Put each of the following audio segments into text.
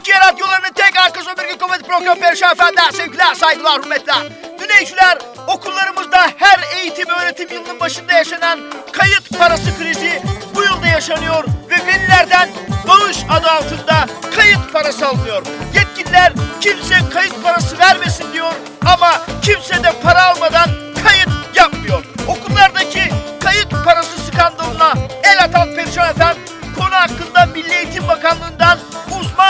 Türkiye radyolarının tek arka sömürge komedi programı Perişan Efendiler, sevgiler, saygılar, hürmetler. Dinleyiciler, okullarımızda her eğitim öğretim yılının başında yaşanan kayıt parası krizi bu yılda yaşanıyor ve velilerden bağış adı altında kayıt parası alınıyor. Yetkililer kimse kayıt parası vermesin diyor ama kimse de para almadan kayıt yapmıyor. Okullardaki kayıt parası skandalına el atan Perişan Efendi konu hakkında Milli Eğitim Bakanlığı'ndan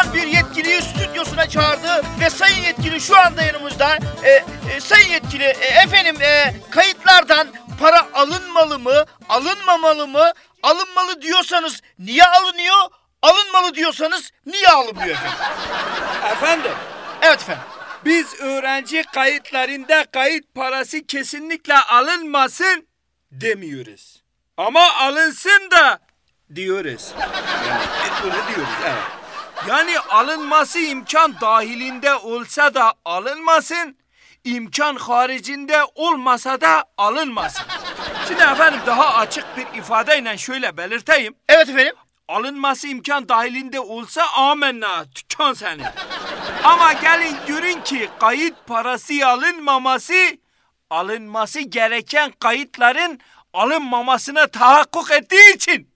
uzman bir yetkiliyi stüdyosuna çağırdı ve sayın yetkili şu anda yanımızda. E, e, sayın yetkili e, efendim e, kayıtlardan para alınmalı mı, alınmamalı mı? Alınmalı diyorsanız niye alınıyor? Alınmalı diyorsanız niye alınmıyor efendim? Efendim, Evet efendim. biz öğrenci kayıtlarında kayıt parası kesinlikle alınmasın demiyoruz. Ama alınsın da diyoruz. Yani öyle diyoruz, evet. Yani alınması imkan dahilinde olsa da alınmasın, imkan haricinde olmasa da alınmasın. Şimdi efendim daha açık bir ifadeyle şöyle belirteyim. Evet efendim. alınması imkan dahilinde olsa amenna tükan seni. Ama gelin görün ki kayıt parası alınmaması alınması gereken kayıtların alınmamasına tahakkuk ettiği için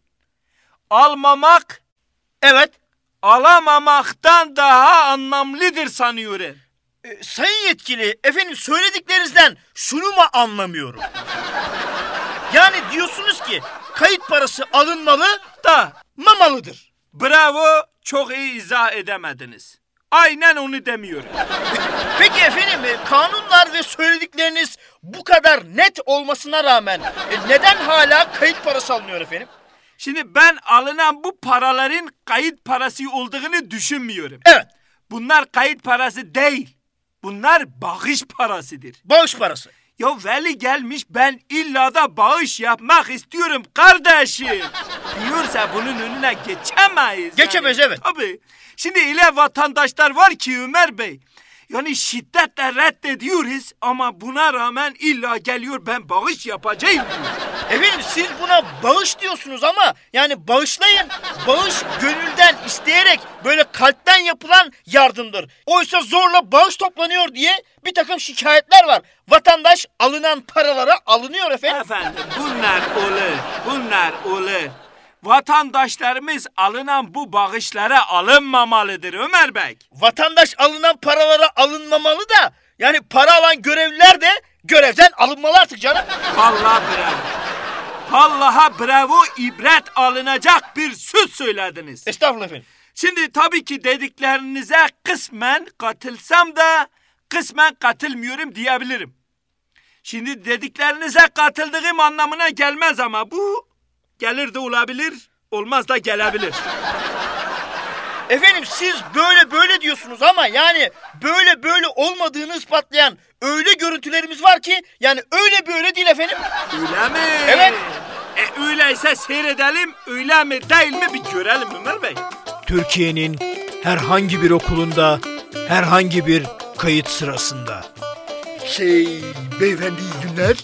almamak Evet. Alamamaktan daha anlamlıdır sanıyorum. E, sayın yetkili efendim söylediklerinizden şunu mu anlamıyorum? Yani diyorsunuz ki kayıt parası alınmalı Da mamalıdır. bravo çok iyi izah edemediniz. Aynen onu demiyorum. Peki efendim e, kanunlar ve söyledikleriniz bu kadar net olmasına rağmen e, neden hala kayıt parası alınıyor efendim? Şimdi ben alınan bu paraların kayıt parası olduğunu düşünmüyorum. Evet Bunlar kayıt parası değil. Bunlar bağış parasıdır. bağış parası. Ya veli gelmiş ben illa da bağış yapmak istiyorum kardeşim. Diyorsa bunun önüne geçemeyiz. Geçemeyiz, evet. Tabii. Şimdi ile vatandaşlar var ki Ömer Bey. Yani şiddetle reddediyoruz ama buna rağmen illa geliyor ben bağış yapacağım diyor. Efendim siz buna bağış diyorsunuz ama yani bağışlayın. Bağış gönülden isteyerek böyle kalpten yapılan yardımdır. Oysa zorla bağış toplanıyor diye bir takım şikayetler var. Vatandaş alınan paralara alınıyor efendim. Efendim bunlar olur, bunlar olur. Vatandaşlarımız alınan bu bağışlara alınmamalıdır Ömer Bey. Vatandaş alınan paralara alınmamalı da yani para alan görevliler de görevden alınmalı artık canım. Vallahi bravo. Vallahi bravo ibret alınacak bir söz söylediniz. Estağfurullah efendim. Şimdi tabii ki dediklerinize kısmen katılsam da kısmen katılmıyorum diyebilirim. Şimdi dediklerinize katıldığım anlamına gelmez ama bu gelir de olabilir, olmaz da gelebilir. Efendim siz böyle böyle diyorsunuz ama yani böyle böyle olmadığını ispatlayan öyle görüntülerimiz var ki yani öyle böyle değil efendim. Öyle mi? Evet. E öyleyse seyredelim, öyle mi değil mi bir görelim Ömer Bey. Türkiye'nin herhangi bir okulunda, herhangi bir kayıt sırasında. Şey, beyefendi iyi günler.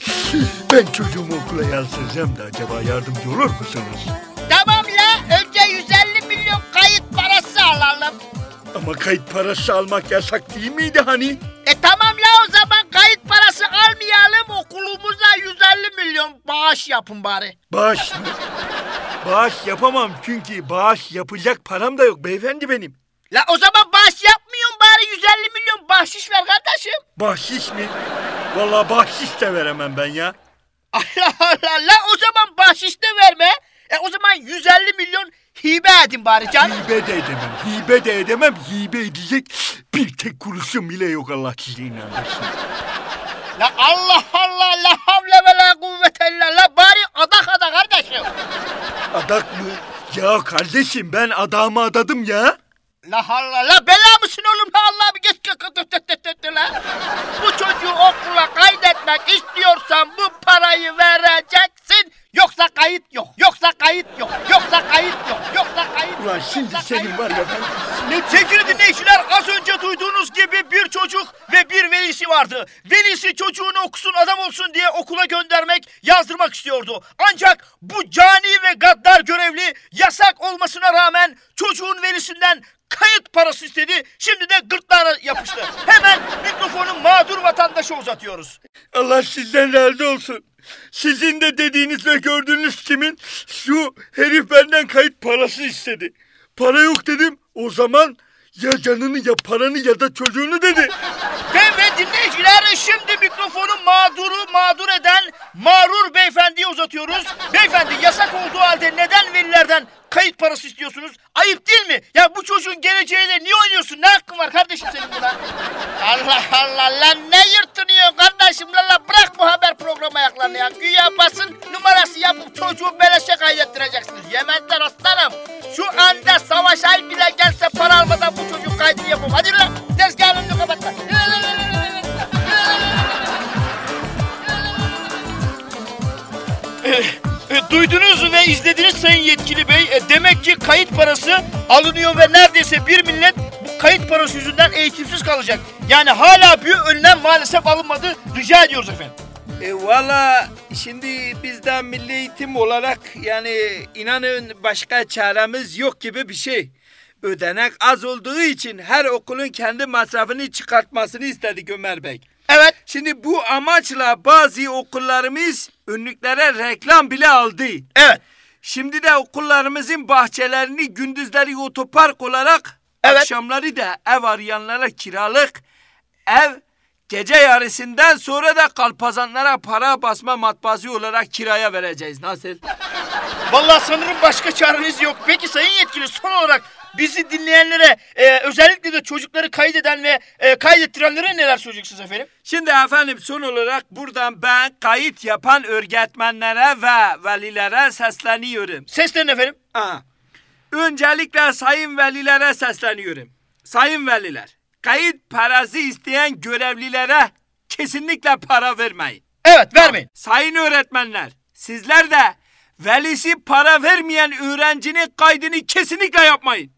Ben çocuğumu okula yazdıracağım da acaba yardımcı olur musunuz? Tamam la önce 150 milyon kayıt parası alalım. Ama kayıt parası almak yasak değil miydi hani? E tamam la o zaman kayıt parası almayalım okulumuza 150 milyon bağış yapın bari. Bağış mı? Bağış yapamam çünkü bağış yapacak param da yok beyefendi benim. La o zaman 150 milyon bahşiş ver kardeşim. Bahşiş mi? Vallahi bahşiş de veremem ben ya. Allah Allah la o zaman bahşiş de verme. E o zaman 150 milyon hibe edin bari canım. Hibe de edemem, hibe de edemem. Hibe edecek bir tek kuruşum bile yok Allah sizi inandırsın. La Allah Allah la havle ve la kuvvete illa la bari adak ada kardeşim. Adak mı? Ya kardeşim ben adamı adadım ya. La Allah la bela mısın oğlum la. Bu çocuğu okula kaydetmek istiyorsan bu parayı vereceksin. Yoksa kayıt yok. Yoksa kayıt yok. Yoksa kayıt yok. Yoksa kayıt yok. Ulan şimdi Yoksa senin kayıt var ya ben... Ne sevgili dinleyiciler az önce duyduğunuz gibi bir çocuk ve bir velisi vardı. Velisi çocuğunu okusun adam olsun diye okula göndermek, yazdırmak istiyordu. Ancak bu cani ve gaddar görevli yasak olmasına rağmen çocuğun velisinden kayıt parası istedi. Şimdi de gırtlağına yapıştı. Hemen mikrofonu mağdur vatandaşa uzatıyoruz. Allah sizden razı olsun. Sizin de dediğiniz ve gördüğünüz kimin şu herif benden kayıt parası istedi. Para yok dedim. O zaman ya canını ya paranı ya da çocuğunu dedi. Ve, ve dinleyiciler şimdi mikrofonu mağduru mağdur eden mağrur beyefendiye uzatıyoruz. Beyefendi yasak olduğu halde neden velilerden kayıt parası istiyorsunuz? Ayıp değil mi? Ya bu çocuğun geleceğiyle niye oynuyorsun? Ne hakkın var kardeşim senin buna? Allah Allah lan ne yırtınıyor kardeşim lan lan bırak bu haber programı ayaklarını ya. Güya basın numarası yapıp çocuğu E, duydunuz ve izlediniz Sayın Yetkili Bey. E, demek ki kayıt parası alınıyor ve neredeyse bir millet bu kayıt parası yüzünden eğitimsiz kalacak. Yani hala bir önlem maalesef alınmadı. Rica ediyoruz efendim. E valla şimdi bizden milli eğitim olarak yani inanın başka çaremiz yok gibi bir şey. Ödenek az olduğu için her okulun kendi masrafını çıkartmasını istedik Ömer Bey. Evet. Şimdi bu amaçla bazı okullarımız önlüklere reklam bile aldı. Evet. Şimdi de okullarımızın bahçelerini gündüzleri otopark olarak Evet. akşamları da ev arayanlara kiralık ev gece yarısından sonra da kalpazanlara para basma matbaası olarak kiraya vereceğiz. Nasıl? Vallahi sanırım başka çareniz yok. Peki Sayın Yetkili son olarak bizi dinleyenlere e, özellikle de çocukları kaydeden ve e, kaydettirenlere neler söyleyeceksiniz efendim? Şimdi efendim son olarak buradan ben kayıt yapan öğretmenlere ve velilere sesleniyorum. Seslenin efendim. Aha. Öncelikle sayın velilere sesleniyorum. Sayın veliler, kayıt parası isteyen görevlilere kesinlikle para vermeyin. Evet vermeyin. Sayın öğretmenler, sizler de velisi para vermeyen öğrencinin kaydını kesinlikle yapmayın.